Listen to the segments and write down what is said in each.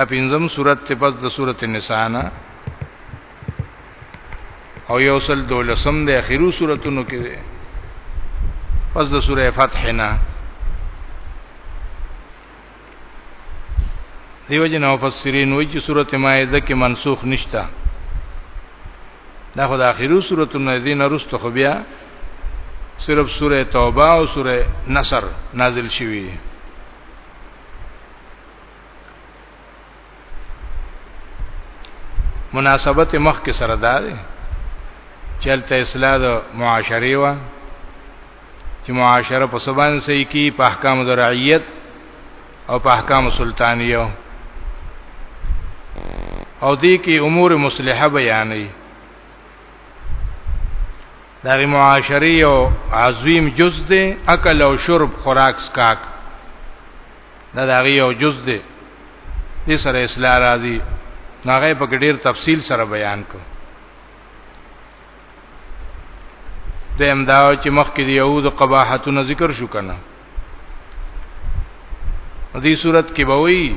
دا پنځم صورت ته پس د صورت النساء نه او یو سل دولسم د اخیرو صورتونو کې ده پس د سوره فتح نه دیو جن مفسرین وایي چې سوره مائده کې منسوخ نشتا دا خو د اخیرو صورتونو دین رسته خو بیا صرف سوره توبه او سوره نصر نازل شوی دي مناسبت مخ کې سره ده چلته اصلاح د معاشري وا چې معاشره په سبان سي کې په احکام د رعیت او په احکام سلطانیو او دې کې امور مصلحه بیانې دا غي معاشري او عظیم جز دی اکل او شرب خوراک سکاک دا دا غي او جز دی دې سره اصلاح راځي هغه په ډیر تفصیل سره بیان کو د امداو چې مخکې د یهود قباحتونه ذکر شو کنه دې صورت کې به وایي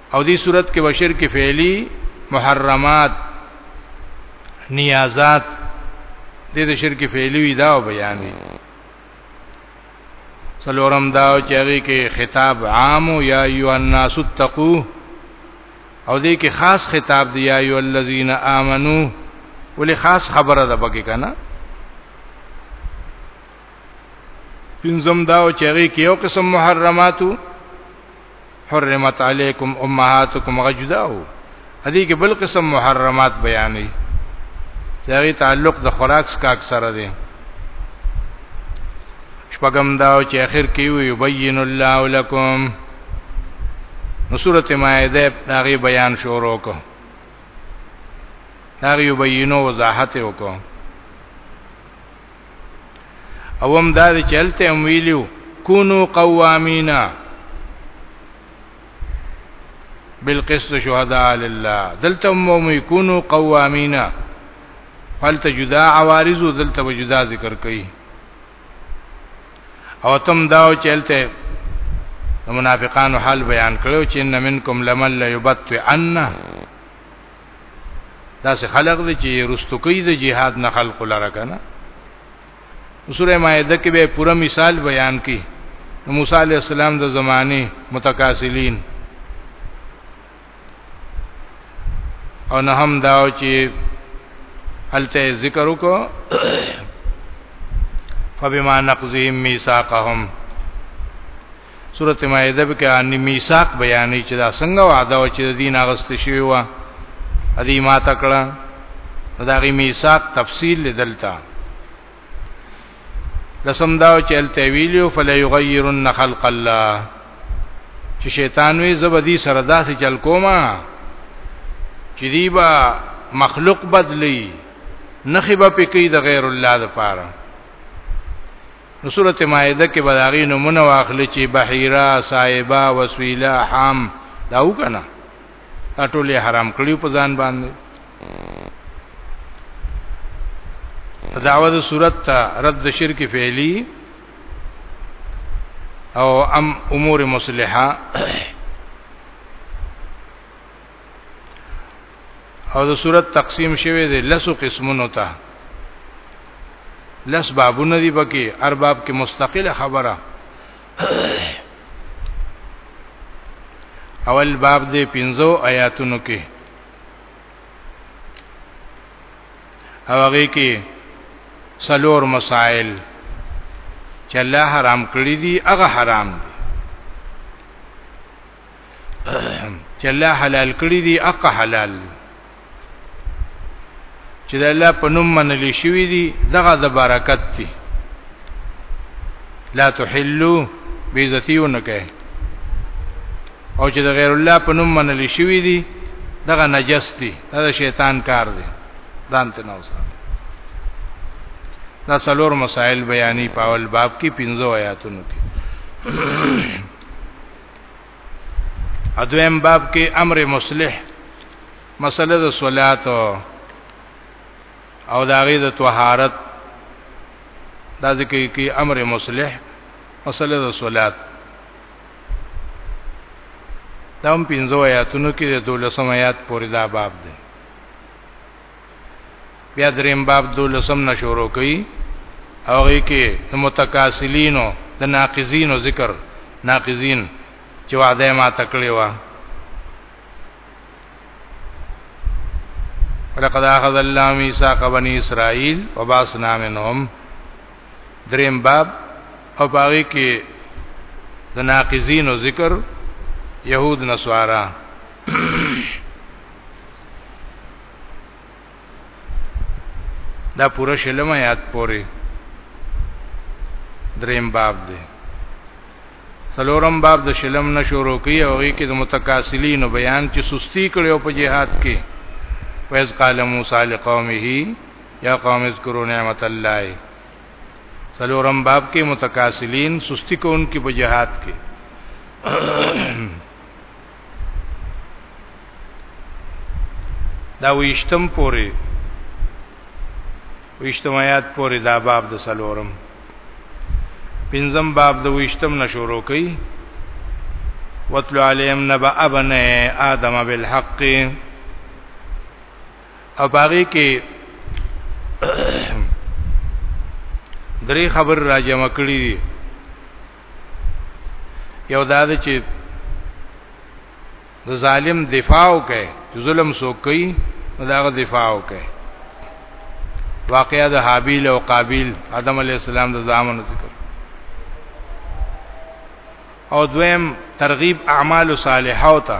او دې صورت کې وشر کې فعلی محرمات نیازات دې د شرک فعلی وی دا بیان دي سلورم دا چې هغه کې خطاب عام یا ایو الناس اتقو او دې کې خاص خطاب دی یا ایو الذین آمنو ولې خاص خبره ده پکې کنه پنځم دا چې هغه کې یو قسم محرماتو حرمت علیکم امهاتکم غجداو هدي کې بل قسم محرمات بیانې دغه تعلق د خوراک سکاک سره دی شپږم دا چې اخر کې وي یبین الله لکم نو سورته مائده هغه بیان شروع کو هغه یبینو وضاحت وکړو او هم دا چې هلته هم ویلو کونو قوامینا بالقسط شهداء لله دلته هم یکونو قوامینا فلته جدا عوارض او دلته به جدا ذکر کړي او تم داو چلته منافقانو حال بیان کړو چې ان منکم لمن لا یبت ان دا سه خلق دي چې رستو کوي د جهاد نه خلق لره کنه سوره مائده کې به پوره مثال بیان کړي موسی علی السلام د زمانه متکاسلین او نه هم داو چې هلته ذکر وکړو فبما نقضهم ميثاقهم سورۃ مائده به کې ان میثاق بیانې چې دا څنګه وعده و چې د دین اغست شوی و ادي ما تکړه دا غي میثاق تفصیل لدلتا لسم دا چې التویلیو فلا یغیرن خلق الله چې شیطان وی زبدی سره داسې چل کوما چې دی با مخلوق بدلی نخبه پکې د غیر الله لپاره نو سورته مائده کې بداغي نمونه واخلي چې بحیرا صایبا وسویلا حام دا وکنه دا ټول حرام کړیو په ځان باندې دعوه د صورت ته رد شرک فعلی او ام امور مصلحه او د صورت تقسیم شوی دی لسو قسمونو ته لس بابونه دی پکې ارباب کې مستقله خبره اول باب دی پنځو آیاتونو کې او هغه کې سلور مسائل چې الله حرام کړی دي هغه حرام دي چې الله حلال کړی دي اق حلال چې د الله په نوم منل شوی دي دغه د برکت دي لا تحلوا بیزتیونه کوي او چې د غیر الله په نوم منل شوی دي دغه نجس دي دا شیطان کار دی ځان ته نه وساته دا څلور مسائل بیانې په اول باب کې 15 آیاتونو کې ادویم باب کې امر مصلح مسله د صلات او د هغه د طهارت دا ذکر کې امر مصلح مسله د صلات دا هم پنځو آیاتونو کې د 12 آیات پورې دا باب دی بیا دریم باب دولسم نه شروع کړي او هغه کې متکاسلینو د ناقضینو ذکر ناقضین چې وعده ما تکړه وا ولقد اخذ الله ميثاق بني اسرائيل وبعثنا منهم دریم باب او باغی کې د ناقضین او ذکر يهود نسوارا دا پوره شلم آیات پورې دریم باب دی سلورم باب د شلم نه شروع کوي او هغه کې د متکاسلین بیان چې سستی کړي او په جهاد کې ویز قال موسی لقومه یا قوم اذکروا نعمت الله سلورم باب کې متکاسلین سستی کوونکي په جهاد کې دا ویشتم پوری ویشتم آیات پوری دا باب د سلورم پنځم باب د ویشتم نشورو کوي واتلو علیم نبا ابن آدم بالحق او باغی کې درې خبر راجمه کړې دي یو دا دی چې د ظالم دفاع وکړي چې ظلم سو کوي داغه دفاع وکړي واقعا د حابیل او قابیل آدم علی السلام د زامن ذکر او دویم ترغیب اعمال صالحه او ته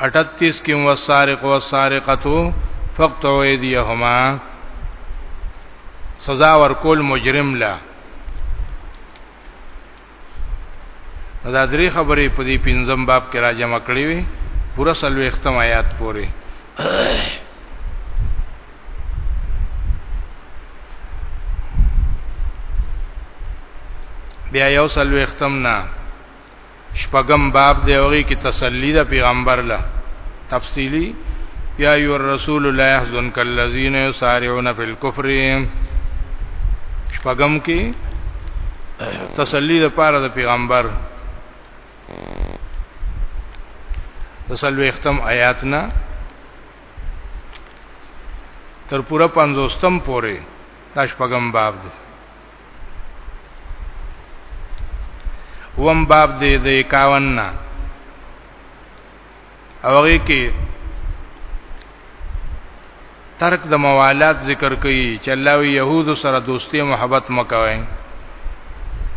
38 کې وسارق وسارقتو فقطعوا ايديهما سزا ورکول مجرم لا دا درې خبرې په دې پنځم باب کې راځم کړې وي پورا سلوي ختم آیات پورې بیا یو سلوي ختم نه شپږم باب دی اوږي کې تسلی د پیغمبر له تفصیلی یا ایو الرسول لا يحزنک الذین یسارعون فی الكفر شپږم کې تسلی د پاره د پیغمبر تسلوی ختم آیاتنا تر پورا 50 تم پورې تاش پغم باب دی وم باب دې د 51 نه اوږي کې ترک د موالات ذکر کوي چې الله وی يهود سره دوستي محبت مکوي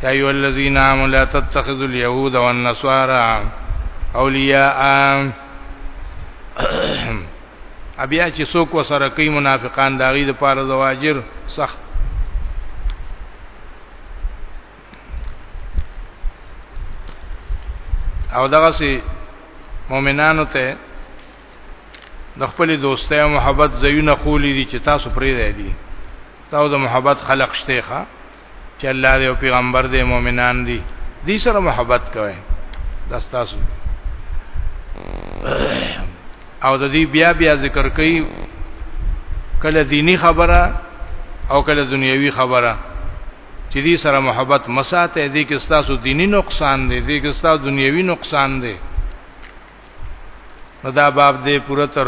یا ایو الذین آمنوا لا تتخذوا اليهود والنصارى اولیاء بیا چې څوک وسره کوي منافقان داغي د پاره زواجر سخت او دغه سي مؤمنانو ته د خپل دوستۍ او محبت زيونه قولې دي چې تاسو پرې دی دي تاسو د محبت خلق شته ښا چې الله دې او پیغمبر دې مؤمنان دي دې سره محبت کوي دا تاسو او د دې بیا بیا ذکر کوي کله دینی خبره او کله دنیوي خبره چې دې سره محبت مساته دې کې تاسو دینی نقصان دې دې کې تاسو دنیوي نقصان دې دا باب دې پوره تر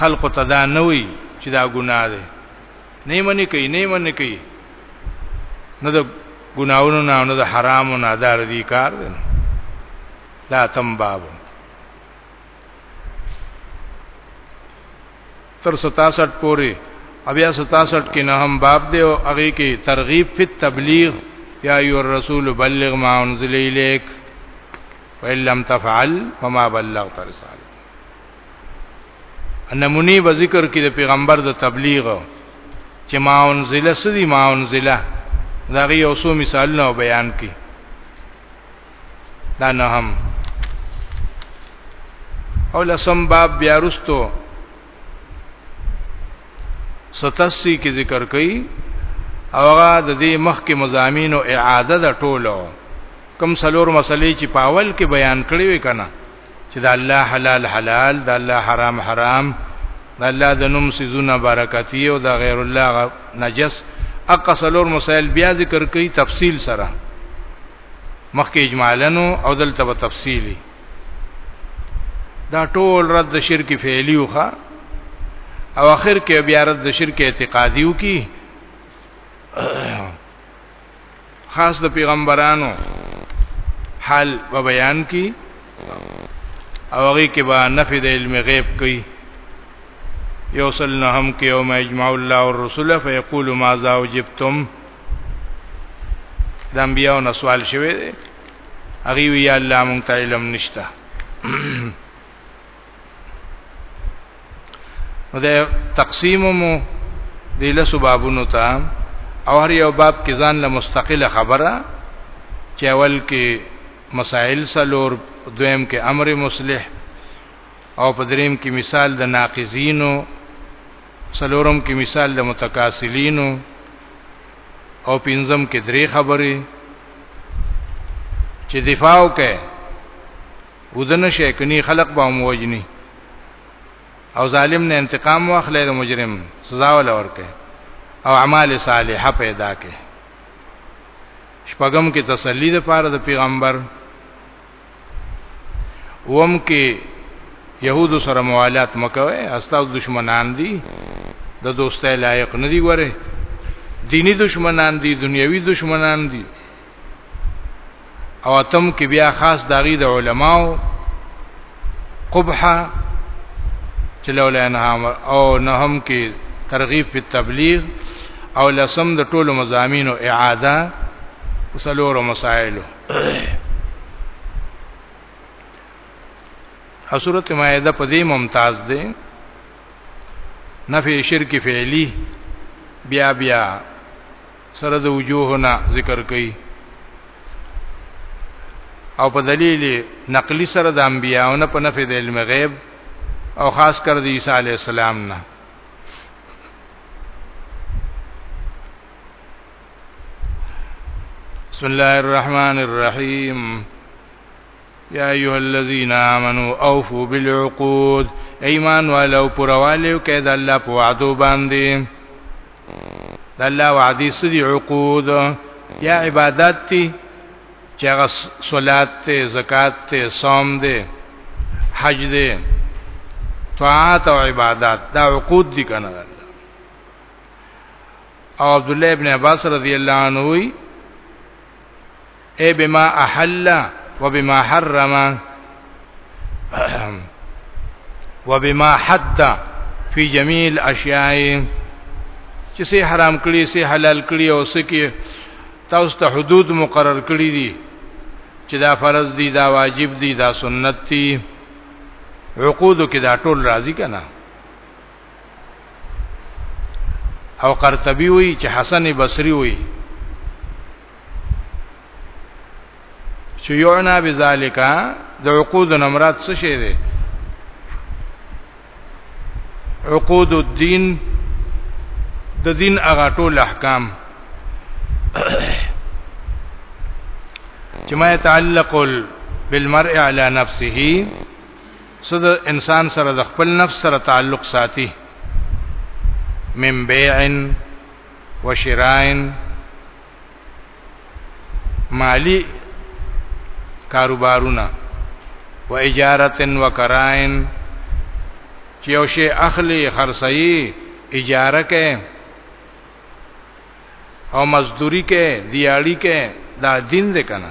خلق ته دا نه وي چې دا ګناه ده نه منې کوي نه منې کوي نه د ګناونو نه نه د حرامو نه دار دي کار ده دا تم باب تر 67 پورې بیا 67 کې نه هم باب دی او هغه کې ترغیب فی تبلیغ یا ایو الرسول بلغ ما انزل الیک وَإِن لَّمْ تَفْعَلْ فَمَا بَلَّغْتَ رِسَالَتَهُ نمونی به ذکر کې د پیغمبر د تبلیغ چې ما انزل سدي ما انزل دا غي یو څو مثالونه بیان کړي دا نه هم او لسم باب بیا رستو ستاسی کې ذکر کړي او هغه د دې مخکې مزامینو اعاده د ټولو کم سلور مسلې چې پاول کې بیان کړي وي کنه چې د الله حلال حلال د الله حرام حرام د الله د نوم سيزونه برکتی او د غیر الله نجس اقا سلور مسائل بیا ذکر کړي تفصیل سره مخکې اجمالنو او دلته په تفصیلی دا ټول رد شرک فعلیو ښا او اخر کې بیا رد شرک اعتقادیو کی خاص د پیغمبرانو حال و بیان کی او هغه کې به نفي د علم غیب کوي یوصلنهم کې یوم اجمع الله الرسل فیقول ماذا وجبتم د انبیانو نه سوال شوی دی هغه وی الله مونږ ته علم نشته نو د تقسیممو د لسو بابونو ته او هر یو باب کې ځان له مستقله خبره چې اول کې مسائل سلور دویم کې امر مصلح او په دریم کې مثال د ناقضینو سلورم کې مثال د متکاسلینو او پنځم کې درې خبرې چې دفاع وکړي ودنه شي کني خلق به موجني او ظالم نه انتقام واخلې د مجرم سزا ول ورکه او اعمال صالحه پیدا کړي شپږم کې تسلی د پاره د پیغمبر وم کې يهود سره موالات مکوي استاد دشمنان دي د دوستۍ لایق نه دي وره دینی دشمنان دي دنیوي دشمنان دي او اتم کې بیا خاص داغي د علماو قبحه چلولا انهم او نهم کې ترغیب په تبلیغ او لسم د ټولو مزامینو اعاده وسلور مسائلو حسورت مائده په دې ممتاز ده نفی شرک فعلی بیا بیا سره د وجوهنا ذکر کړي او په دلیل نقلی سره د انبیاونه په نفی د علم غیب او خاص کر د عیسی علی السلام نه بسم الله الرحمن الرحيم يا ايها الذين امنوا اوفوا بالعقود ايمان والو پروالیو کې د الله په وعده باندې د الله وعده سدي عقود یا عبادت تی چې هغه صلات ته زکات ته صوم دی حج دی طاعت او عبادت دا عقود دي کنه او عبد الله ابن عباس رضی الله عنه وی اے بما احل وبما حرم وبما حد فی جميع الاشیاء چې سي حرام کړی سي حلال کړی او سکه تاسو ته حدود مقرر کړی دي چې دا فرض دي دا واجب دي دا سنت دي عقود کې دا ټول راضی کنا او قرطبي وی چې حسن بصري وی چې یعنا بذالک د عقود نمرات څه شی دی عقود الدین د دین هغه ټول احکام چې ما يتعلق بالمرء على نفسه څه د انسان سره د خپل نفس سره تعلق ساتي من بيع و شراء مالی کاروبارونه و اجارت و کرائن چې یو شی اخلي خرڅي اجاره کوي او مزدوری کوي دیاړي کوي دا دین دی کنه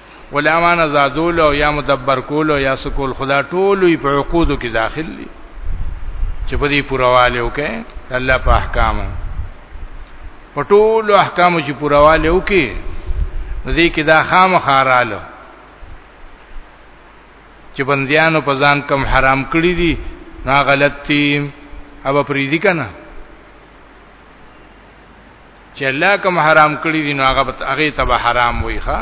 ولا مان آزادول او یا مدبر کول او یا سکول خدا ټول په عقود کې داخل دي چې په دې پرواله وکي الله په احکامو په ټول احکامو چې پرواله وکي دې کې دا خام خاراله چې بنديانو په ځان کم حرام کړی دي نا غلطي اب پریدي کنه چې الله کوم حرام کړی دی نو هغه هغه تبع حرام وي ښا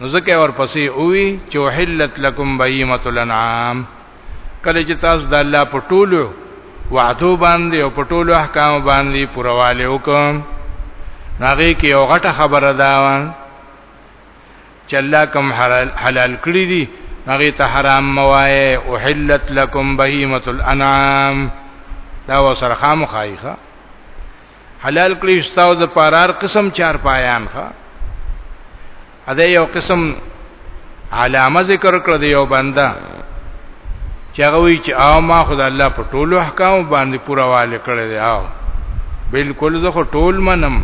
نو ځکه ورپسې اووي چې وحلت لكم بهیمه الانعام کله چې تاسو د الله په ټولو وعدو باندې او په ټولو احکام باندې پرواله وکم هغه کې یو غټه خبره ده چې الله کوم حلال کړی دي هغه ته حرام موای او حلت لكم بهیمه الانعام دا وسرخه مخایخه حلال کړی استاو د پارار قسم چار پایان ښا اده یو قسم علامه ذکر کړ دی یو بنده چې هغه وی چې او ما خدای الله په ټولو احکام باندې پوره والي کړی دی او بالکل زه خو ټول منم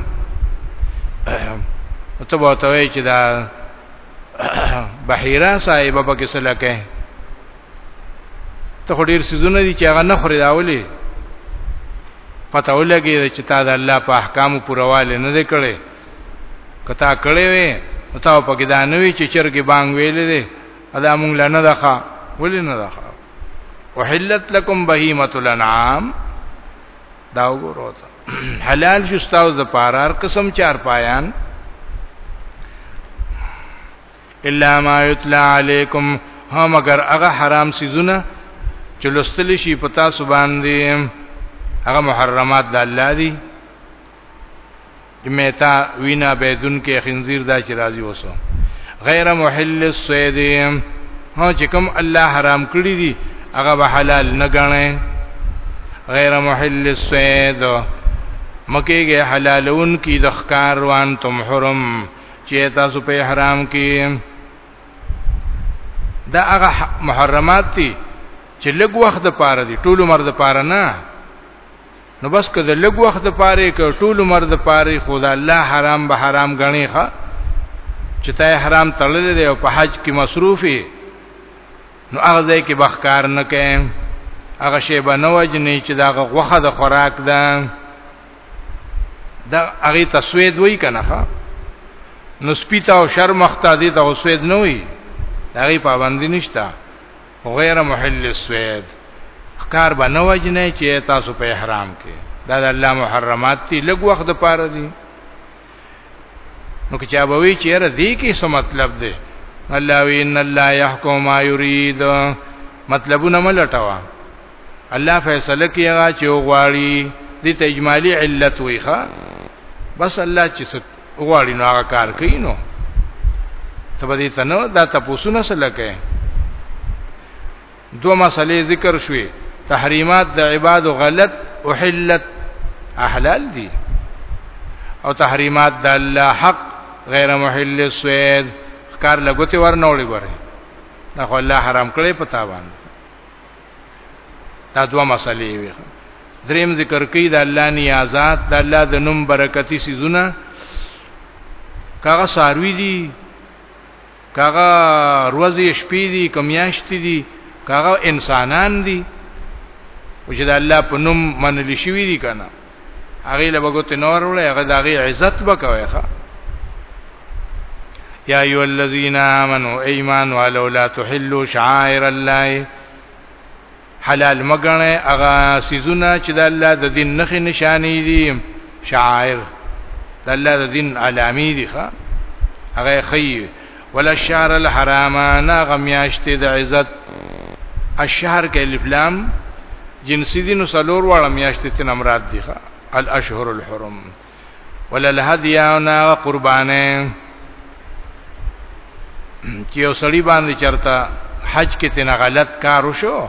ته به ته وی چې دا بحیرا صاحب په کې سره کې ته ډیر سيزونه دي چې هغه نه خریداولي پته ولګي چې تا د الله په احکامو پرواله نه دی کړی کتا کړی وې نو تا په کې دا نه وی چې چرګي بانګ ویلې دي ادا مونږ لنه دخه ولې نه دخه وحلت لكم بهیمه الانعام دا وګورو حلال شو تاسو د پارار قسم چار پایان الا ما یتلا علیکم هم مگر هغه حرام سيزونه چې لستل شي پتا سو باندې هغه محرمات د الله دي میتا وینا بيدن کې خنزیر دا چې راضي وسو غیر محل الصید هو چې کوم الله حرام کړی دي هغه به حلال نه غني غیر محل الصید مکیږي حلالون کی د ښکار وان تم حرم چې تاسو په احرام کې دا هغه محرمات دي چې لږ وخت د پاره دي ټول عمر د پاره نه نو بس که د لږ وخت د پاره ک ټول عمر د پاره خدا الله حرام به حرام غني ښه چې ته حرام تړلې دی او په حج کې مصروفي نو هغه ځای کې بخکار نه کېم هغه شی به نه وجنی چې دا غوخه د خوراک ده دا هغه تسوید وای کنه ښا نو سپیتا او شرمخته دي ته سوید نه وي هغه پابندی نشتا غیر محل سوید ښکار به نه وجنه چې تاسو په احرام کې دا د الله محرمات دي لږ وخت د پاره دي نو که چا به وی چیرې دې کې څه مطلب دی الله وی ان الله يحكم ما يريد مطلبونه ملټوا الله فیصله کوي هغه چې وغواړي د تجمالی علت وي ښا بس الله چې څه وغواړي نو هغه کار کوي نو ته به دې تنه دا تاسو نه سره لکه دو مسلې ذکر شوې تحریمات د عباد غلط احلت احلال دي او تحریمات د الله حق غیر محل سوید کار لګوتې ورنوړي ګوره دا خو الله حرام کړی پتا باندې دا دوه مسلې وي دریم ذکر کوي د الله نیازات د الله د نوم برکتی سيزونه کاغه ساروی دي کاغه روزي شپې دي کمیاشت دي کاغه انسانان دي او چې د الله په نوم منل شوی دي کنه هغه له بغوت نور ولې هغه د هغه عزت وکوي ښا یا ایو الذین آمنو ایمان ولو لا تحلوا شعائر الله حلال مګنه هغه سيزونه چې د الله د دین نخې نشانې دي شعائر د الله د دین علامې دي ښا هغه خیر ولا الشهر الحرام نا غمیاشت د عزت الشهر کې الف لام جنسی دي نو سلور واړه میاشتې تن امراد دي ښا الاشهر الحرم ولا الهدي نا قربانه چې یو سړی باندې چرته حج کې تن غلط کار وشو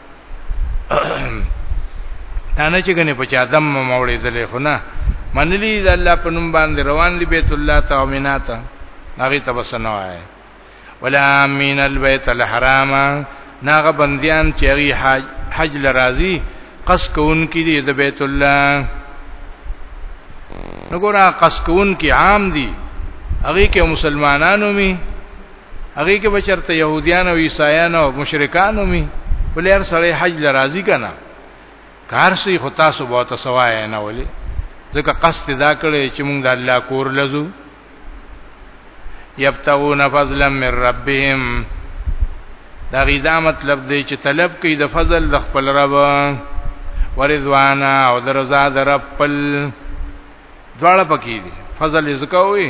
دا نه چې کنه په چا دم مولې دلې خو نه منلی د الله په نوم باندې روان دی بیت الله ته او مینا ته هغه ته بسنو آئے ولا امین البیت الحرام ناغه بندیان چې هغه حج حج لرازی قص کون کی دی د بیت الله نګورا قص کون کی عام دی هغه کې مسلمانانو می هغه کې بچرته يهوديان او عيسایان او مشرکان ومي ولر سره حج لرازي کنه کار سي خو تاسو به تاسو وای نه ولي ځکه قصد دا کړی چې موږ د الله کور لزو یبتغون فضلا من ربهم دا غیدا مطلب دی چې طلب کوي د فضل د خپل رب ورزوانا او د رضا د رب خپل دواړه پکې دي فضل یې زکوي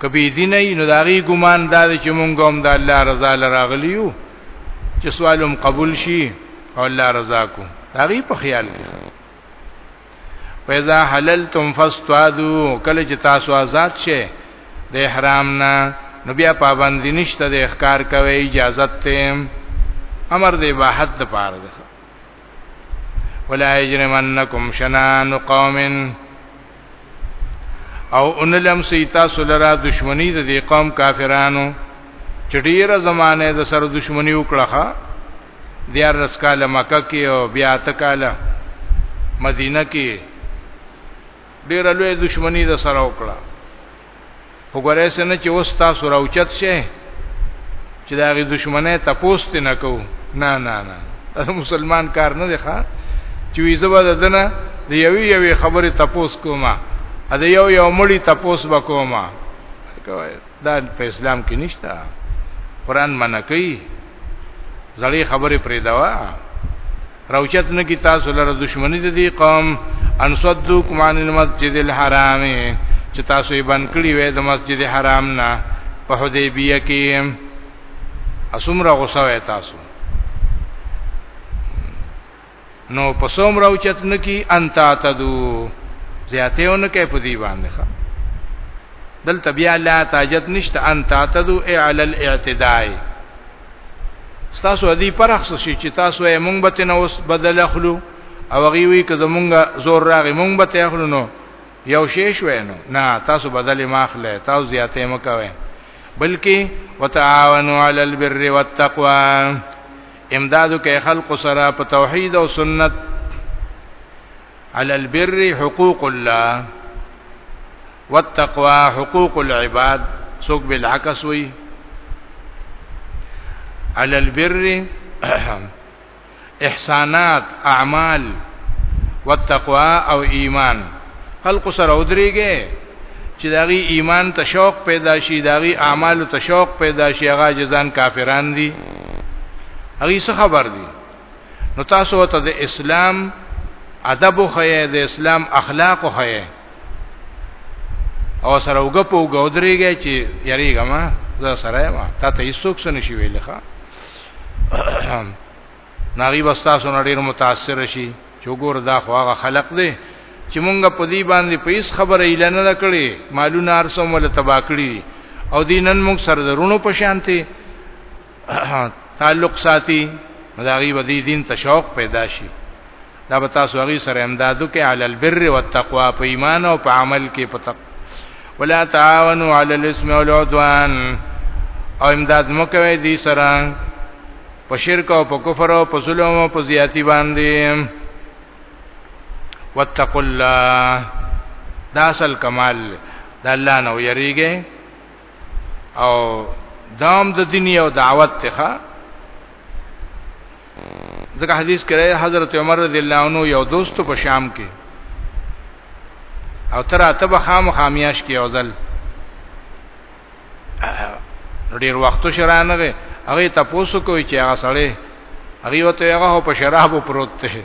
کبي دین نه نو داغي ګمان دا چې مونږ هم د الله رضا لراغلیو چې سوالم قبول شي او الله رضا کو داغي په خیال کې فإذا حللتم فاستعذوا کله چې تاسو آزاد شئ د احرام نه نو بیا پابندی نشته د اخکار کوي اجازه ته امر دی واحد لپاره ده ولا یجرمنکم شنان قوم او ان لم سیتا سولرا دشمنی د دې قوم کافرانو چډیره زمانه د سر دشمنی وکړه دیار رسکاله مکه کې او بیا تکاله مدینه کې ډیره لوی دشمنی د سره وکړه وګورئ سن چې اوس تاسو راوچت شئ چې دا غي دشمنه تپوست نه کو نه نه نه مسلمان کار نه دی ښا چې وی زبر ددنه د یوی یوی خبره تپوس کوما ا د یو یو مړی تپوس وکوما دا په اسلام کې نشته قران منع کوي زړی خبره پرې دوا روچت نه کی تاسو لره دشمنی د دې قوم ان صدوکم عن المسجد الحرام چې تاسو یې بند کړی وې د مسجد حرام نه په حدیبیه کې اسمره غوسه وې تاسو نو په سوم روچت نه کی انت تدو زیاتهونه کې په دی باندې ښه دلته بیا لا تاجت نشته انت تدو اعل الاعتداء تاسو دې پرخص شي چې تاسو یې مونږ به تنه اوس بدل اخلو او هغه وی که زمونږه زور راغی مونږ به ته اخلو نو یو شی شوې نو نه تاسو بدل ماخله تاسو زیاتې مکوئ بلکې وتعاونوا علی البر والتقوا امدادو کې خلق سره په توحید او سنت علی البر حقوق الله والتقوا حقوق العباد سوق بالعكس وي على البر احسانات اعمال والتقوا او ایمان خلق سره ودرېږي چې داغي ایمان ته شوق پیدا شي داغي اعمال ته شوق پیدا شي هغه جزان کافران دي هغه څه خبر دي نو تاسو ته د اسلام ادب خو د اسلام اخلاق خو او سره وګ په وګ درېږي چې یریګه ما زه سره ما تا ته هیڅوک څه نشي ویل ښا ناغي بستا سره ډیر متاثر شي چې ګور دا خو هغه خلق دی چې مونږ په دې باندې په هیڅ خبره اله نه کړې مالونه ارسوم ول تبا کړی او دینن مونږ سره درونو په شانتي تعلق ساتي دا غي ودی دین ته شوق پیدا شي دا به تاسو غي سره امدادو کې علی البر والتقوا په ایمان او په عمل کې پته ولا تعاونوا علی الاسم والعدوان او امداد مو کوي دي سره په شرک او په کفر او په ظلم او په زیاتی باندې واتقوا الله دا اصل کمال دا الله نو یریږي او دام د دین یو دعوت ته ځکه حدیث کې حضرت عمر رضی الله عنه یو دوست په شام کې او تر اته به خام خامیاش کې اوزل ډیر وخت شرانه غي هغه تاسو کوی چې هغه سړی هغه وته هغه په شرابو پروت ته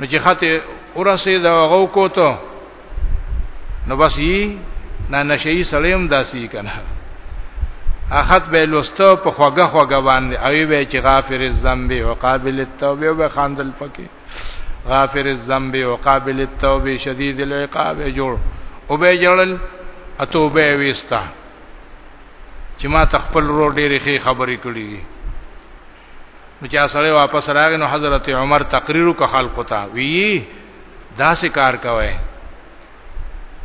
نو چې خاطه ورسې دا غو کوته نو بس یي نه نشي سلیم داسي کنه اخت به لوستو په خوګه خوګه باندې اوی به چې غافر الذنب او قابل التوبه به خاندل پکې غافر الذنب او قابل التوبه شدید العقاب جوړ او به جړل اتوبه وستا چې ما تخپل رو ډېرې خې خبرې کړې نو چې سړی واپس راغی نو حضرت عمر تقریر وکړ خلکو ته وی دا څه کار کوي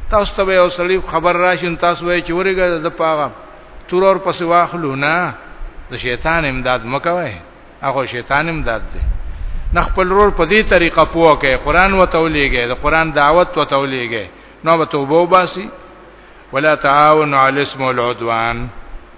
تاسو ته یو سړی خبر راشي تاسو وایي چې ورګه د پاغه تور اور پس واخلو نه د شیطان امداد مکوي هغه شیطان امداد دی نه خپل رور په دې طریقه پوه کې قران وتولېږي د قران دعوت وتولېږي نو به توبه وباسي ولا تعاون علی اسم العدوان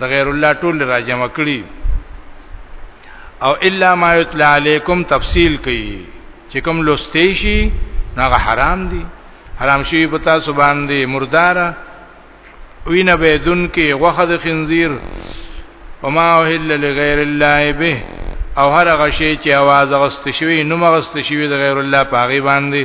د غیر الله ټول راجمع کړي او الا ما یتلا علیکم تفصیل کوي چې کوم لوستې شي هغه حرام دي حرام شي په تاسو باندې مرداره وینه بدون کې غوخه د خنزیر وما اوهل لغیر الله به او هر غشي چې आवाज غست شوی نو مغست شوی د غیر الله پاغي باندې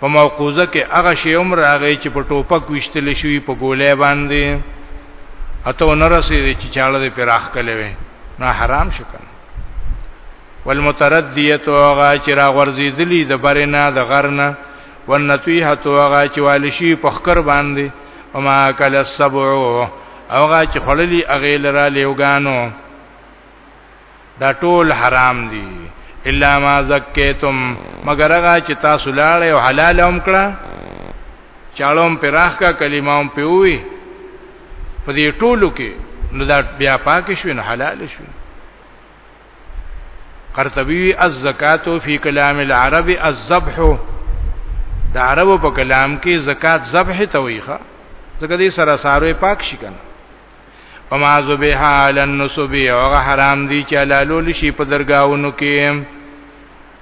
په موقوزه کې هغه شی هم راغی چې په ټوپک وشتل شوی په ګولې باندې اته نرسې چې چاړه دې پراخ کړي وي نه حرام شو کنه والمتردیه هغه چې را غورځېدلی د برنا د غرنه والنتیه هغه چې والشي په خکر باندې وما کل السبع هغه چې خړلی اغیل را لیوګانو دا ټول حرام دي الا ما زکیتم مگر هغه چې تاسو لاړې او حلال هم کړه چالوم پر راخ کا کلمه هم پیوي په دې ټولو کې نو دا بیا پاک شوی نو حلال شوی قرطبی الزکات فی کلام العرب الذبح د عربو په کلام کې زکات ذبح ته ویخه ځکه دې سره ساروي پاک شي کنه وما ذبیح علی النصب او حرام دي چې لالول شي په درگاونو کې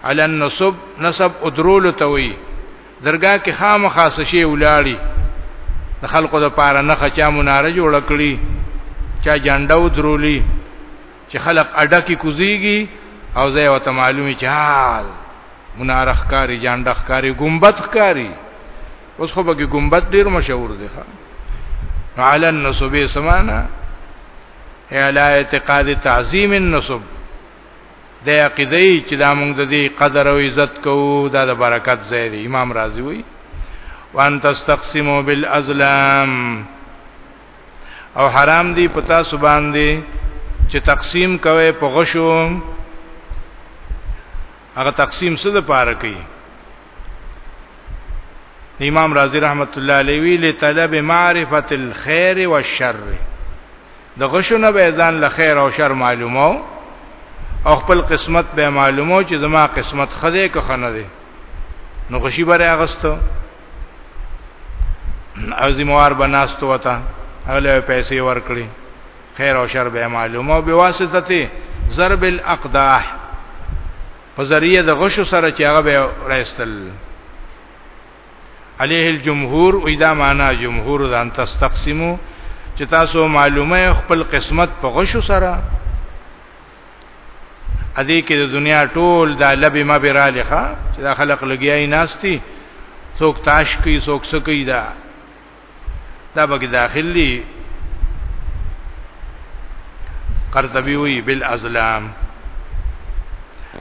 علی النصب نسب ادرول توي درگاه کې خامخا شي ولاړی د خلکو د پاره نه خچا مناره جوړ کړی چا جنډه ودرولی چې خلق اډه کې کوزيږي او زه وته معلومي چال مناره ښکاری جنډه ښکاری ګمبت ښکاری اوس خو به ګمبت ډیر مشهور دی ښا علی النصب سمانا اعلی اعتقاد تعظیم النصب د عقیده چې دا موږ د دې قدر او عزت کوو دا د برکت ځای دی امام رازی وی وان تستقسموا بالازلام او حرام دی پتا سبحان دی چې تقسیم کوي په غشو هغه تقسیم څه د پاره کوي امام رازی رحمت الله علیه وی لطلب معرفه الخير والشر د غشونه به ځان له خیر او شر معلومو او خپل قسمت به معلومو چې زما قسمت خده که خنه ده نو غشي بره اغستو او زموار بناستو وتا هغه پیسې ورکړي خیر او شر به معلومو بواسطه ضرب الاقداح په ذریعہ د غشو سره چې هغه به راستل علیه الجمهور او دا معنا جمهور ځان تستقسمو چې تاسو معلومه خپل قسمت په غشو سره ادي کې د دنیا ټول دا لبي ما برا لخوا چې دا خلق لګیای ناشتي څوک تاش کوي څوک سکی دا دا به داخل دي قرطبي وی بالازلام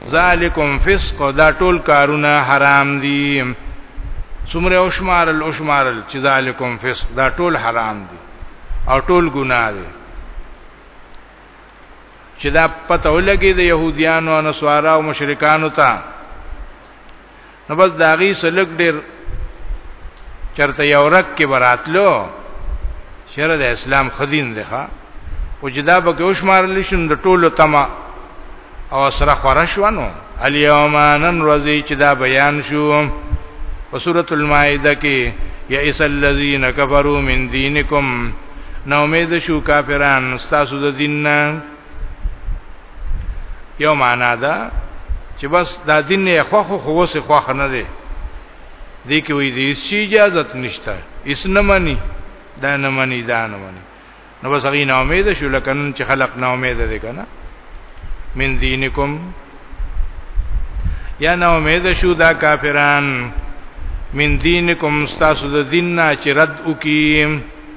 ذالکم فسق دا ټول کارونه حرام دي څومره او شمارل او شمارل چې ذالکم فسق دا ټول حرام دي او ټول ګناه دي چې دا پته ولګي د يهوديانو او نصارا او مشرکانو ته نو بس دا غي سلک ډیر چرته یو رک کې براتلو شر د اسلام خدین دی ښا او جدا به کې وشمارل شون د ټولو تما او سره خورشوانو الیوم نن ورځی چې دا بیان شو په سورۃ المائده کې یا اس الذین کفروا من دینکم نو امید شو کافران استاسو د دیننا یو معنا ده چې بس دا دین نه خو خو خو سه خو نه دی دې کې وې دې شي اجازه نشته اس نه مانی دا نه مانی دا نه مانی نو بس هغه نه امید شو لکه نن چې خلق نه امید دي کنه من دینکم یا نه امید شو دا کافران من دینکم استاسو د دین نه چې رد وکیم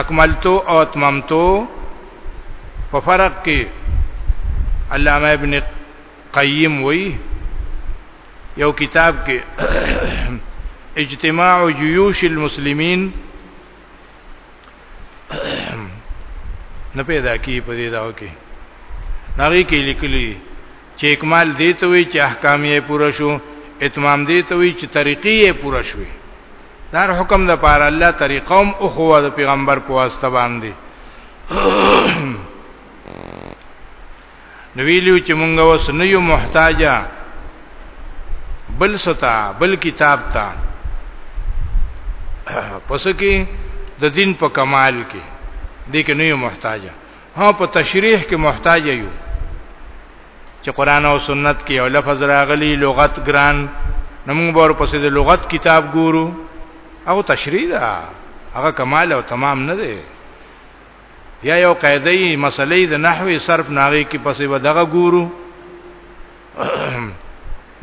اکملتو او اتممتو په فرق کې علامه ابن قیم وی یو کتاب کې اجتماع جیوش المسلمین نه پیدا کی په دې داو کې نغی کې لیکلی چې اکمال دی ته وی چې احکام یې پوره شو اتمام دی ته وی چې طریقې یې پوره شوې دار حکم د پاره الله طریقوم او خو د پیغمبر په واسطه باندې نو ویلو چې مونږ اوس نه یو محتاجا بل ستا بل کتاب تا پس کې د دین په کمال کې دې کې نه یو محتاجا ها په تشریح کې محتاج یو چې قران او سنت کې یو لفظ راغلی لغت ګران نمونږ به ورپسې د لغت کتاب ګورو او تشریح ده هغه کمال او تمام نه دی یا یو قاعده مسلې د نحوی صرف ناغي کې پسې ودغه ګورو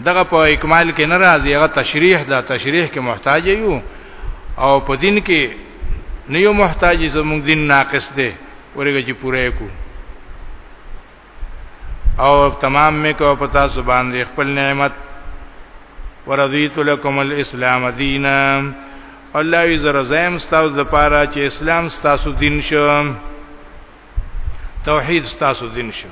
دغه په اکمال کې ناراضي هغه تشریح دا تشریح کې محتاج یو او په دین کې نه یو محتاج زموږ دین ناقص دی ورګه چې پوره کو او تمام مې کو پتا سبحان دې خپل نعمت ورضیت لكم الاسلام دینا الله یې زره زم ستاسو د پاره چې اسلام ستاسو دین شو توحید ستاسو دین شو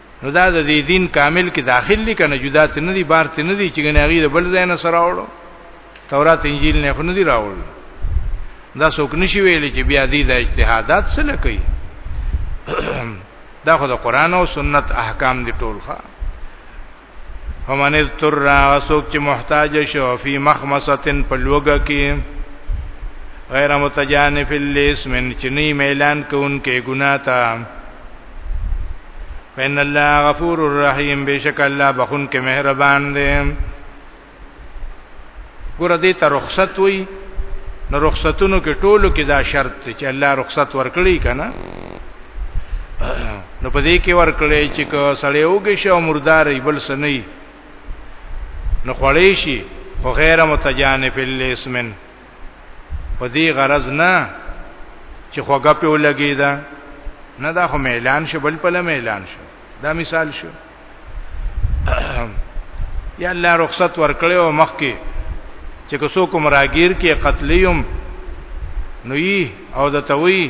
نو دا د دې دین کامل کې داخل دي کنه جدا ته نه دي بار ته نه دي چې غنیږي د بل ځای نه سره راوړو تورات انجیل نه خو نه دي راوړل دا څوک نشي ویلي چې بیا دې د اجتهادات سره کوي دا خو د قران او سنت احکام دي ټول ښه فمن اضطر وسوک چې محتاج شو فی مخمصتن په لوګه کې غیر متجانف الاسم چنی میلان کوونکې ګناه تا فإن الله غفور الرحیم بشک الله بخون کې مهربان دی ګور دې ته رخصت وي نو رخصتونو کې ټولو کې دا شرط دی چې الله رخصت ورکړي کنه نو په دې کې ورکړي چې کو سړی وګي شو مردار بل سنې نو خړې شي خو غیر متجانف الاسمن په دې غرض نه چې خوګه په لګی دا نه دا خو اعلان شو بل په لمه اعلان شو دا مثال شو یا الله رخصت ورکړي او مخ کې چې کوسو کوم راګیر کې قتلیوم نو یي او د توي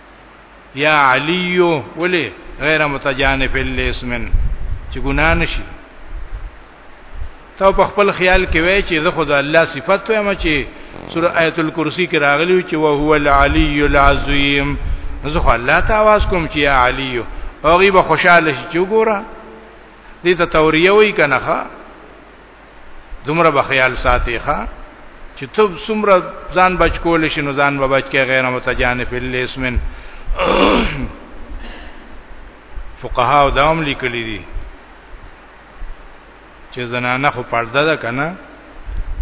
یا علی ولی غیر متجانف الاسم چې ګنا نشي ته په خپل خیال کې وای چې زه خدای الله صفات وایم چې سوره آیت الکرسی کې راغلی چې او هو العلی العظیم زه خو الله ته आवाज کوم چې یا علی او غي به خوشاله شي چې وګوره دې ته توریه وای کنه دومره به خیال ساتي ښا چې ته څومره ځان بچ کول شي نو ځان به بچ کې غیر متجانف الاسمن فقها او داوم لیکلي دي چې زنانه خو پرده ده کنه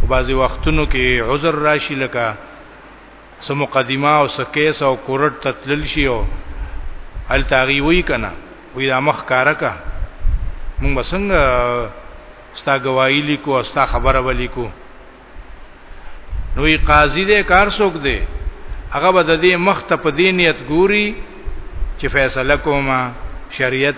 او بعضی وختونو کې عذر راشي لکه سو مقدمه او سکیس او کورټ تتلل شي او ال تاغي وی کنه وی دا مخ کارکا مونږ بسنګ ستا گواہی لیکو او ستا خبره ولیکو نوې قاضي دې کار څوک دی هغه به د دې مخ ته په دې نیت ګوري چې فیصله کومه شریعت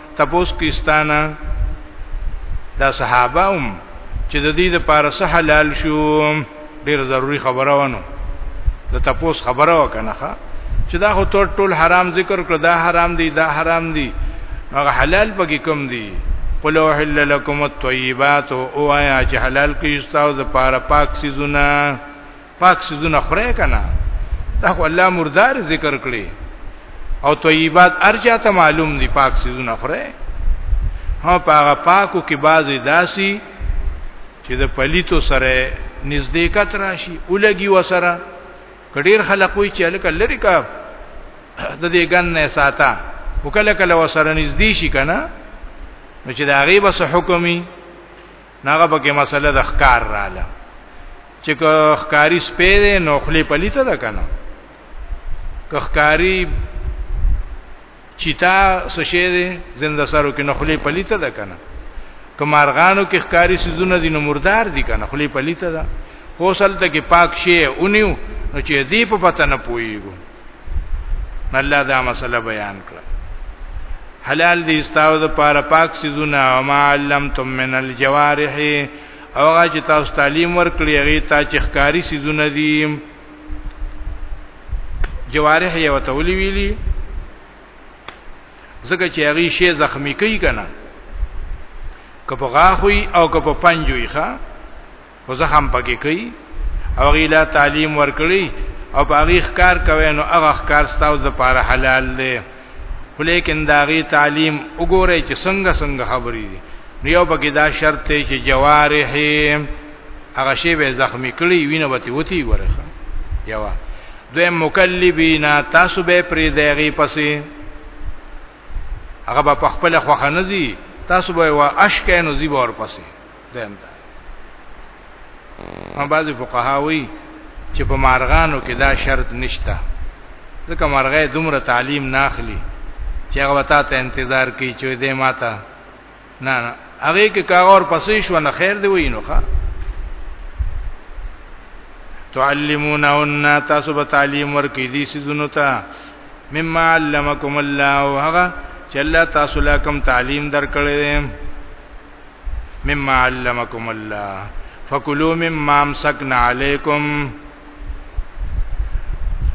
تپوس کیستانه دا صحابه هم چې د دې د پارس حلال شو ډیر ضروری خبره ونه د تپوس خبره وکنه چې دا خو ټول ټول حرام ذکر کړ دا حرام دی دا حرام دی هغه حلال پکې کم دی قل وحل لكم الطيبات او آیا چې حلال کې استاو د پاره پاک سيزونه پاک سيزونه خورې کنه دا خو الله مردار ذکر کړي او طیبات ارجا ته معلوم دي پاک سيزونه خورې ها پاغه پاکو کې بعضی داسي چې د پلیتو سره نزدېکت راشي اولګي وسره کډیر خلک وي چې لکه لری کا د دې ګن نه ساته وکله کله وسره نږدې شي کنه نو چې دا غي بس حکمي ناغه پکې مسله د ښکار رااله چې ښکاری سپې ده نو خلی پلیته ده کنه ښکاری چیتا سشه ده زنده سرو کې نو خلی پلیته ده کنه کمارغانو کې ښکاری سيزونه دي نو مردار دي کنه خلی پلیته ده هو سلته کې پاک شي اونیو نو چې دی په پته نه پويګو الله دا مسله بیان کړه حلال دي استاو د پاره پاک سيزونه او ما علمتم من الجوارح او هغه چې تاسو تعلیم ورکړي هغه ته چې ښکاری سيزونه دي جوارح یې وته ولي ویلي ځکه چې هغه شی زخمی کوي کنه کپ غاخوي او کپ پنجوي ښا خو زخم پکې کوي او غیلا تعلیم ورکړي او په هغه ښکار کوي نو هغه ښکار ستاسو د پاره حلال دی خو لیکن دا غي تعلیم وګورئ چې څنګه څنګه خبرې دي نو یو پکې دا شرط دی چې جوارح هغه شی به زخمی کړي وینه وتی وتی ورخه یوا دوی مکلبینا تاسو به پرې دیږي پسې هغه په خپل خوخه نزي تاسو به وا اشکه نزي ور پسې دیم دا هم بعضی فقهاوی چې په مارغانو کې دا شرط نشته ځکه مارغه دومره تعلیم نه اخلي چې هغه وتا ته انتظار کوي چې دې ماته نه نه هغه کې کاغور پسې شو نه خیر دی وینو ښا تعلمونهن تاسو به تعلیم ورکې دي سيزونو ته مما علمکم الله هغه چې الله تاسو لا کوم تعلیم درکړي مما علمکم الله فکلوا مما امسکنا علیکم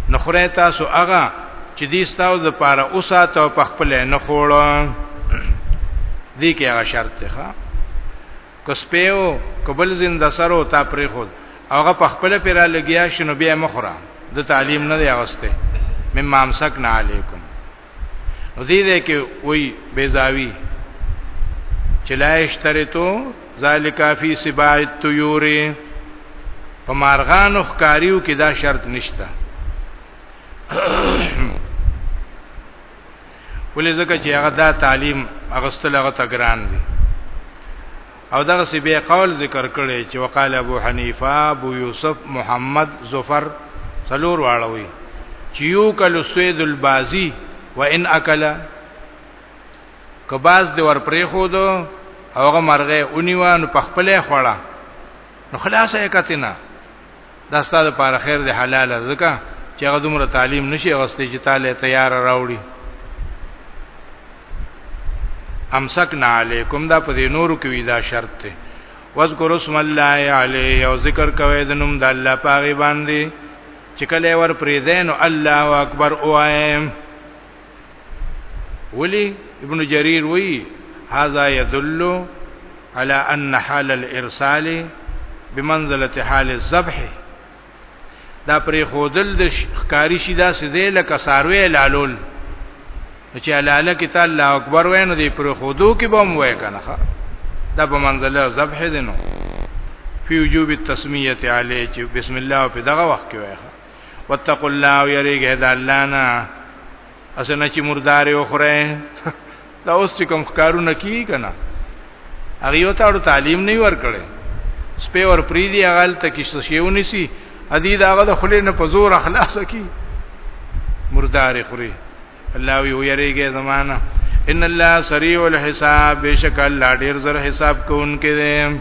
نخره تاسو هغه چې دې ستاسو د پاره اوساته او په خپل نه خوړو دې کې هغه شرط ته کسپیو قبل زنده سره او تا پرې خود هغه په خپل پیرا لګیا شنو بیا مخره د تعلیم نه دی اوسته مما امسکنا علیکم نو دې دې کې وای بیزاوی چې لا اشترتو ذالک فی سباع الطیور په مارغانو ښکاریو کې دا شرط نشته ولې ځکه چې هغه دا تعلیم هغه ستل هغه تګران دي او دغه سی به قول ذکر کړي چې وقاله ابو حنیفه ابو یوسف محمد ظفر څلور واړوي چې یو کلو سید البازی وان اکل کباز دی ور پرې خو دو هغه مرغه اونیوان په خپلې خوړه نو خلاصې کتنه دا ستاسو لپاره خیر دی حلال ځکه چې هغه دومره تعلیم نشي غوستي چې تعالی تیار راوړي امسکنا علیکم دا په دې نورو کې وی دا شرط دی واذکر اسم الله علیه او ذکر کوي د نوم د الله پاغي باندې چې کله ور پرې دین الله اکبر اوه ولی ابن جریر وی هذا يدل على ان حال الارسال بمنزله حال الذبح دا پرې خودل د ښکاری شي دا سده لکه ساروی لالول چې لاله کې تعالی الله اکبر وای نو دې پرې خودو کې بم وای کنه دا په منزله ذبح دینو فی وجوب التسمیه علی چې بسم الله په دغه وخت کې وای واتقوا الله ويريګه د الله نه اسنه چې مردار یو خره دا اوس چې کوم کارونه کی کنه هغه یو تاړو تعلیم نه ور کړي سپه ور پری دی هغه ته کې څه شیونی سي ادي دا هغه د خلې نه په زور اخلاص کی مردار خوري الله وی ویریږي زمانہ ان الله سریع الحساب بشک الله ډیر زر حساب کوونکې دی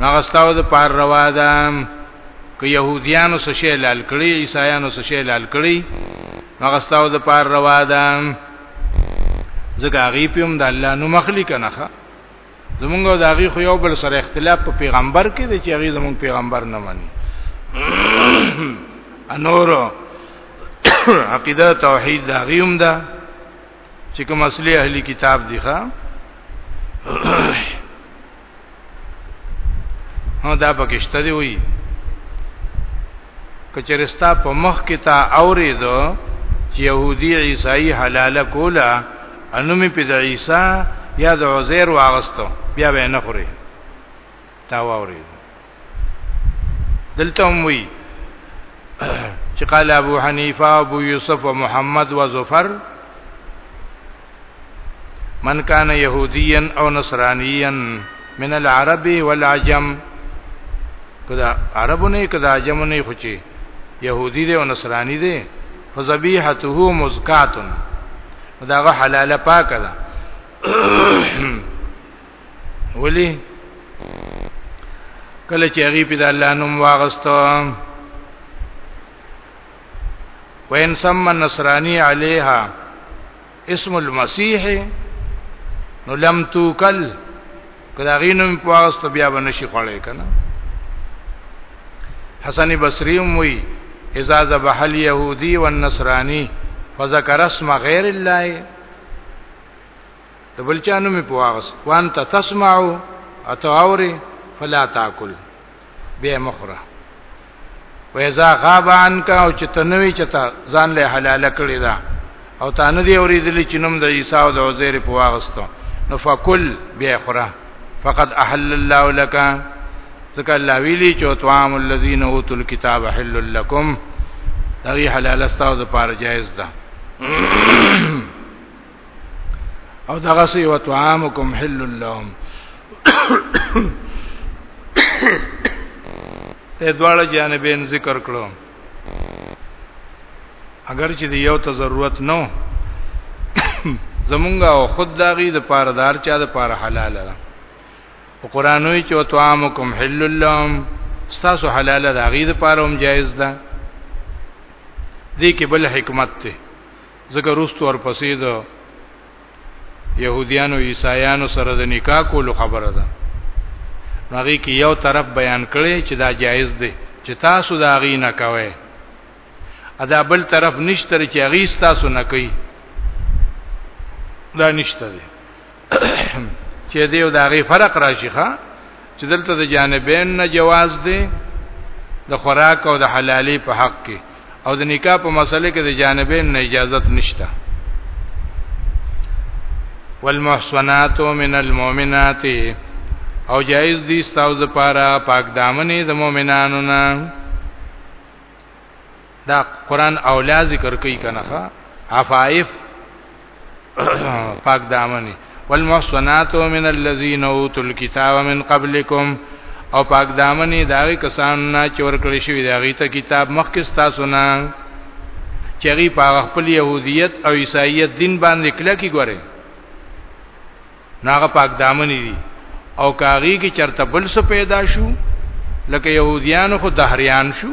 هغه ستاسو د پاره روا ده که يهوديانو څه شی لال کړی عیسایانو څه شی لال کړی هغه ستاسو د پاره روا ده ځکه هغه په هم د الله نو مخلي کنه زمونږ او داغي خو یو بل سره اختلاف په پیغمبر کې دی چې هغه زمونږ پیغمبر نه مني انور عقیده توحید دا غیوم ده چې کوم اصلي اهلي کتاب دی ښا هو دا پکشته دی وی کچرستا په مخ کې تا اوریدو چې يهودي عیسائی حلاله کولا انومي په د عیسی یا د عزیر واغستو بیا به نه خوري تا واورید دلته وی چې قال ابو حنیفه ابو یوسف و محمد و زفر من کان یهودیا او نصرانیا من العرب والعجم کدا عربونه کدا عجمونه خوچی يهودي دي او نصراني دي فذبيحته مزکاتن داغه حلاله پاکه ده ولی کله چې هغه په الله نوم واغستو وین سم نصرانی علیها اسم المسیح نو لم توکل کله غینم په واغستو بیا بنشي خړې کنه حسن بصری وی اذا ذبح اليهودي والنصراني فذكر اسم غير الله د بلچانو می پواغس وانت تسمعو اتو اوری فلا تاکل بیا مخره و اذا غاب عنك او چې تنوي چې تا ځان له حلاله کړی دا او تا نه دی اوریدلی چې نوم د عیسی او د عزیر په واغستو نو فکل بیا خره فقد احل الله لك ځکه الله ویلی چې طعام الذين اوتوا الكتاب حل لكم دا وی حلال استاو د پاره جایز ده او دغه سی او طعامکم حل لهم ته دواړه جانبین ذکر کړو اگر چې دی یو ته ضرورت نو زمونږه او خود داغي د پاردار چا د پار حلال ده او قرانوي چې وتعامکم حل لهم ستاسو حلال ده غي د پاره هم جایز ده دې کې بل حکمت ته ځکه روستو ورپسې د يهوديانو عیسایانو سره د نکاح کولو خبره ده هغه کې یو طرف بیان کړي چې دا جایز دی چې تاسو دا غي نه کوئ ادا بل طرف نشته چې غي تاسو نه کوي دا نشته دی چې دیو داغي فرق راشي ښا چې دلته د جانبین نه جواز دی د خوراک او د حلالي په حق کې او د نکاح په مسله کې د جانبین نه اجازت نشته والمحصنات من المؤمنات او جایز دي ستاسو لپاره پاک دامنې د مؤمنانو نه دا قران اولا ذکر کوي کنه عفائف پاک دامنی والمحصنات من الذين اوتوا الكتاب من قبلكم او پاک دامنی داغي کسان نه چور کړی شوی داغي ته کتاب مخکې تاسو نه چری په خپل يهودیت او عیسایت دین باندې کله کی ګوره ناغه پاک دامنی دي او کاغي کی چرته بل څه پیدا شو لکه يهوديان خو دهریان شو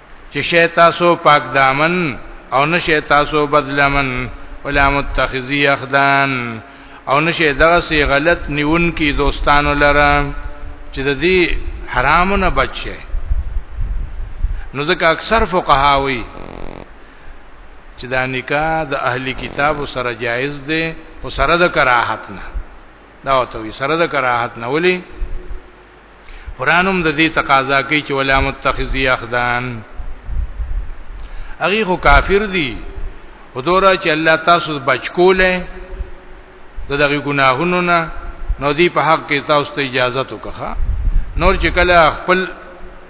چې شی تاسو پاک دامن او نشه تاسو بدلمن ولا متخذي اخدان او نشه دغه سي غلط نیون کی دوستانو لره چې د دې حرامو نه بچي نو ځکه اکثر فقهاوی چې دا نکاح د اهلی کتاب سره جایز دی خو سره د کراهت نه دا وته سره د کراهت نه ولي قرانم د دې تقاضا کوي چې ولا متخذي اخدان هغه خو کافر دي ودورا چې الله تاسو بچکولې د دغه ګناهونو نه نو دی په حق کې تاسو ته اجازه تو کخه نور چې کله خپل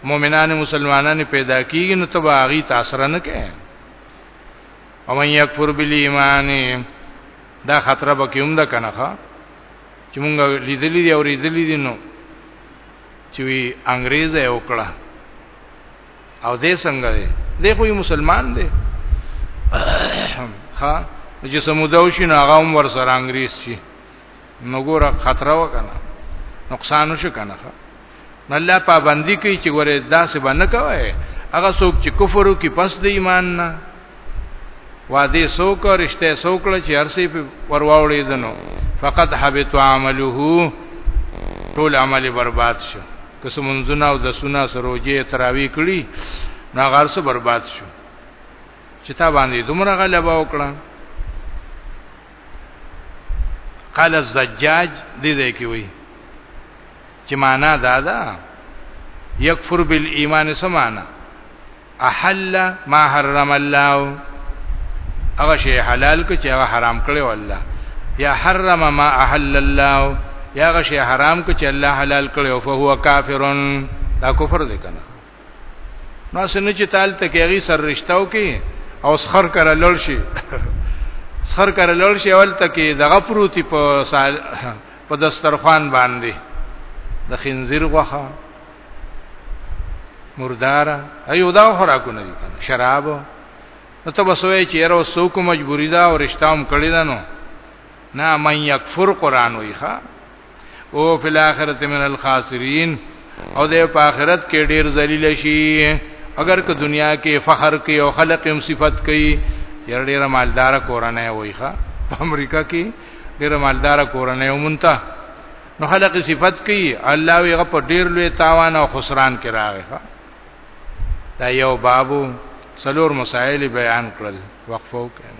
مؤمنان مسلمانان پیدا کیږي نو تبا غي تاثر نه کوي او من یکفر بالایمان دا خطر به کوم ده کنه چې مونږ لیدلې دي او ریدلې دي نو چې وی انګريزه یو کړه او دې څنګه دی دې خو یو مسلمان دی ها چې سمودو شي نو هغه هم ور سره انګريز شي نو ګوره خطر وکنه نقصان وشو کنه نو الله پابندي کوي چې ګوره داسې باندې کوي هغه څوک چې کفر کوي پس د ایمان نه وعده څوک رښتیا څوک له چې هرڅه په ورواوړې دنو فقط حبط عمله ټول عمل برباد شو که سمونځونه او د سنا سروجې تراوی کړي نا غرسه برباد شو چې تا باندې دومره غلبه وکړه قال الزجاج دې دې کې وایي چې معنا دا ده یکفر بالایمان سمانا احل ما حرم الله هغه شی حلال کو چې هغه حرام کړی والله یا حرم ما احل الله یا هغه شی حرام کو چې الله حلال کړی او فهو کافرون دا کفر دی کنه ما سن چې تال ته کېږي سر رښتاو کې او سخر کړه لړ شي سخر کړه لړ شي اول ته کې دغه پروتي په سال په دسترخوان باندې د خنزیر غوخه مردارا ایو دا خوراکونه دي کنه شراب نو ته بسوي چې یره وسوک مجبوری دا او رښتام کړی دا نو نه من یکفر قران ویخه او فی الاخرته من الخاسرین او د په آخرت کې ډیر ذلیل شي اگر که دنیا کې فخر کوي او خلق هم صفت کوي یره ډیره مالدار کورنۍ وای ښا په امریکا کې ډیره مالدار کورنۍ ومنته نو خلق صفت کوي الله وی غ په ډیر لوی تاوان او خسران کې راغی ښا دا یو بابو څلور مسائل بیان کړل وقفو کړه